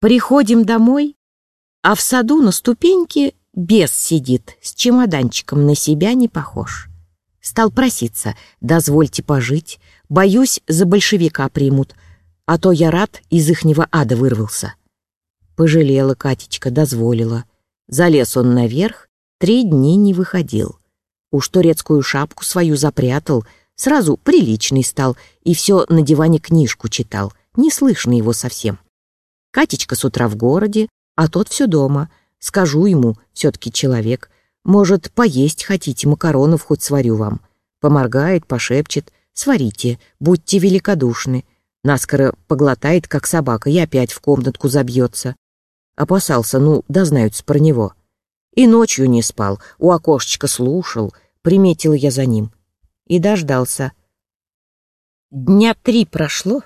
Приходим домой, а в саду на ступеньке бес сидит, с чемоданчиком на себя не похож. Стал проситься, дозвольте пожить, боюсь, за большевика примут, а то я рад из ихнего ада вырвался. Пожалела Катечка, дозволила. Залез он наверх, три дни не выходил. Уж турецкую шапку свою запрятал, сразу приличный стал и все на диване книжку читал, не слышно его совсем. Катечка с утра в городе, а тот все дома. Скажу ему, все-таки человек. Может, поесть хотите, макаронов хоть сварю вам. Поморгает, пошепчет. Сварите, будьте великодушны. Наскоро поглотает, как собака, и опять в комнатку забьется. Опасался, ну, дознаются про него. И ночью не спал, у окошечка слушал, приметил я за ним. И дождался. Дня три прошло,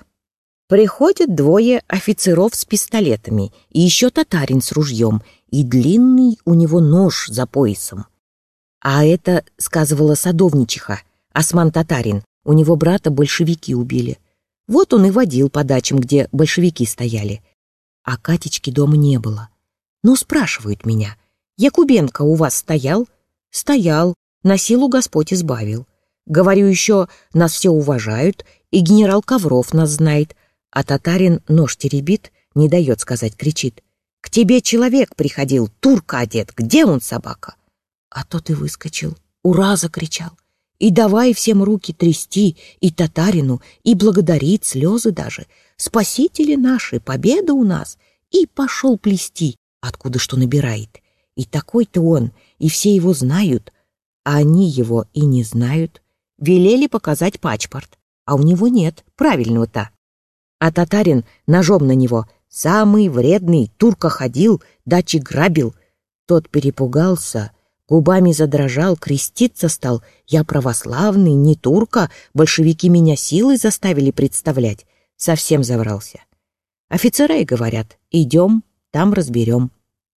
Приходят двое офицеров с пистолетами, и еще татарин с ружьем, и длинный у него нож за поясом. А это, сказывала садовничиха, осман татарин, у него брата большевики убили. Вот он и водил по дачам, где большевики стояли. А Катечки дома не было. Ну, спрашивают меня, Якубенко у вас стоял? Стоял, на силу Господь избавил. Говорю еще, нас все уважают, и генерал Ковров нас знает, а татарин нож теребит, не дает сказать, кричит. «К тебе человек приходил, турка одет, где он, собака?» А тот и выскочил, «Ура!» закричал. И давай всем руки трясти, и татарину, и благодарить, слезы даже. Спасители наши, победа у нас. И пошел плести, откуда что набирает. И такой-то он, и все его знают, а они его и не знают. Велели показать пачпорт, а у него нет правильного-то а татарин ножом на него. Самый вредный, турка ходил, дачи грабил. Тот перепугался, губами задрожал, креститься стал. Я православный, не турка, большевики меня силой заставили представлять. Совсем заврался. Офицеры говорят, идем, там разберем.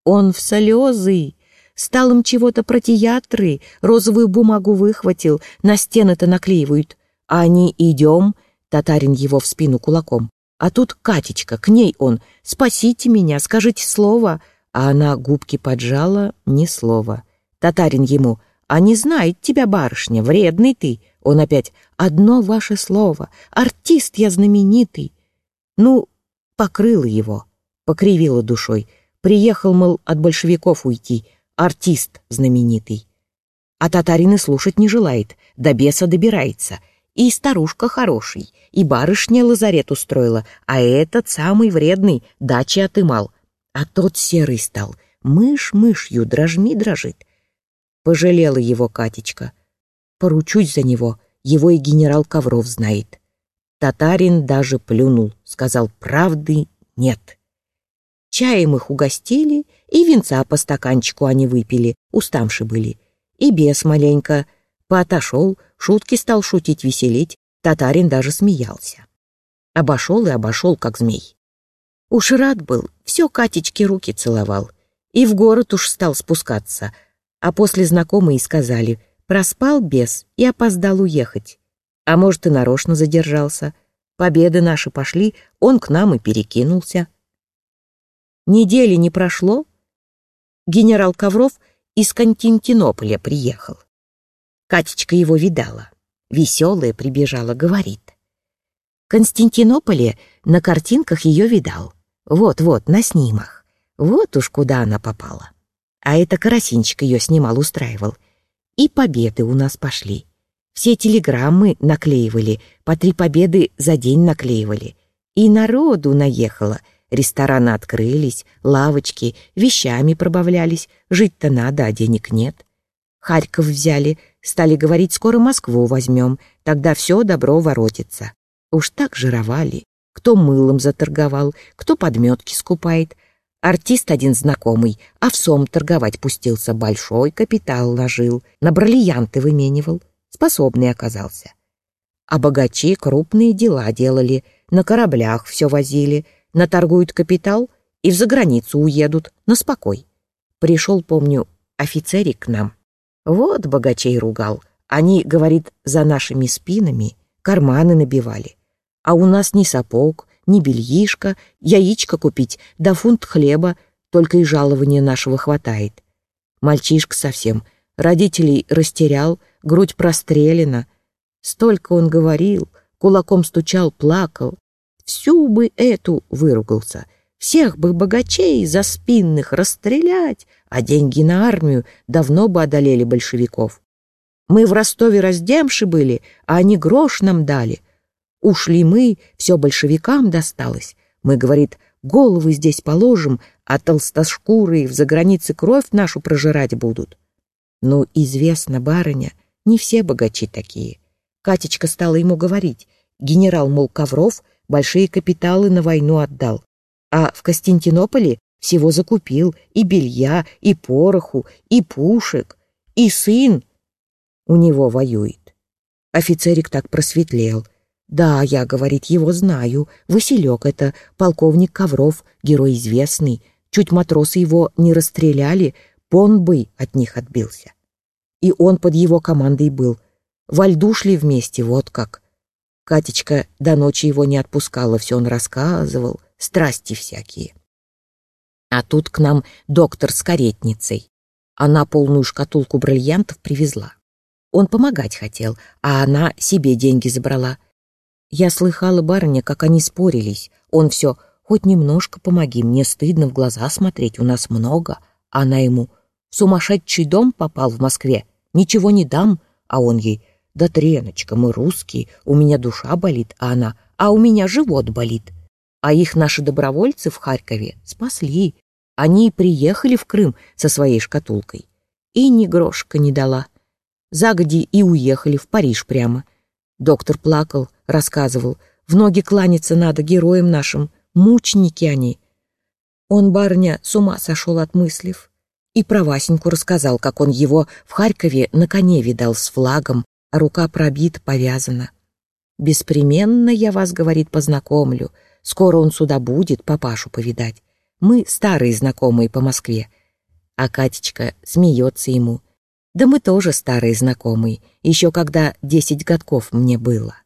Он в слезы, стал им чего-то про театры, розовую бумагу выхватил, на стены-то наклеивают. А они идем, татарин его в спину кулаком. А тут Катечка, к ней он. «Спасите меня, скажите слово». А она губки поджала, ни слова. Татарин ему. «А не знает тебя барышня, вредный ты». Он опять. «Одно ваше слово. Артист я знаменитый». Ну, покрыла его, покривила душой. Приехал, мол, от большевиков уйти. Артист знаменитый. А татарин и слушать не желает, до беса добирается — и старушка хороший, и барышня лазарет устроила, а этот самый вредный дачи отымал. А тот серый стал, мышь мышью, дрожми дрожит. Пожалела его Катечка. Поручусь за него, его и генерал Ковров знает. Татарин даже плюнул, сказал, правды нет. Чаем их угостили, и венца по стаканчику они выпили, уставши были. И бес маленько поотошел, Шутки стал шутить, веселить, татарин даже смеялся. Обошел и обошел, как змей. Уж рад был, все Катечке руки целовал. И в город уж стал спускаться. А после знакомые сказали, проспал бес и опоздал уехать. А может, и нарочно задержался. Победы наши пошли, он к нам и перекинулся. Недели не прошло, генерал Ковров из Константинополя приехал. Катечка его видала. Веселая прибежала, говорит. В Константинополе на картинках ее видал. Вот-вот, на снимах. Вот уж куда она попала. А это Карасинчик ее снимал, устраивал. И победы у нас пошли. Все телеграммы наклеивали, по три победы за день наклеивали. И народу наехало. Рестораны открылись, лавочки, вещами пробавлялись. Жить-то надо, а денег нет. Харьков взяли, стали говорить, скоро Москву возьмем, тогда все добро воротится. Уж так жировали. Кто мылом заторговал, кто подметки скупает. Артист один знакомый, овсом торговать пустился, большой капитал ложил, на бриллианты выменивал, способный оказался. А богачи крупные дела делали, на кораблях все возили, наторгуют капитал и в заграницу уедут, на спокой. Пришел, помню, офицерик к нам, вот богачей ругал. Они, говорит, за нашими спинами карманы набивали. А у нас ни сапог, ни бельишка, яичко купить, да фунт хлеба, только и жалования нашего хватает. Мальчишка совсем, родителей растерял, грудь прострелена. Столько он говорил, кулаком стучал, плакал. Всю бы эту выругался, всех бы богачей за спинных расстрелять, а деньги на армию давно бы одолели большевиков. Мы в Ростове раздемши были, а они грош нам дали. Ушли мы, все большевикам досталось. Мы, говорит, головы здесь положим, а толстошкурые в загранице кровь нашу прожирать будут. Ну, известно, барыня, не все богачи такие. Катечка стала ему говорить. Генерал, мол, Ковров большие капиталы на войну отдал. А в Константинополе всего закупил и белья, и пороху, и пушек, и сын у него воюет. Офицерик так просветлел. Да, я, говорит, его знаю. Василек это, полковник Ковров, герой известный. Чуть матросы его не расстреляли, пон бы от них отбился. И он под его командой был. Во льду шли вместе, вот как. Катечка до ночи его не отпускала, все он рассказывал, страсти всякие. А тут к нам доктор с каретницей. Она полную шкатулку бриллиантов привезла. Он помогать хотел, а она себе деньги забрала. Я слыхала барыня, как они спорились. Он все, хоть немножко помоги, мне стыдно в глаза смотреть, у нас много. Она ему, сумасшедший дом попал в Москве, ничего не дам, а он ей, да, Треночка, мы русские, у меня душа болит, а она, а у меня живот болит. А их наши добровольцы в Харькове спасли. Они приехали в Крым со своей шкатулкой. И ни грошка не дала загоди и уехали в Париж прямо. Доктор плакал, рассказывал, в ноги кланяться надо героям нашим, мученики они. Он, барня, с ума сошел от мыслив. И про Васеньку рассказал, как он его в Харькове на коне видал с флагом, а рука пробита, повязана. «Беспременно я вас, — говорит, — познакомлю. Скоро он сюда будет, папашу повидать. Мы старые знакомые по Москве». А Катечка смеется ему — да мы тоже старые знакомые, еще когда десять годков мне было.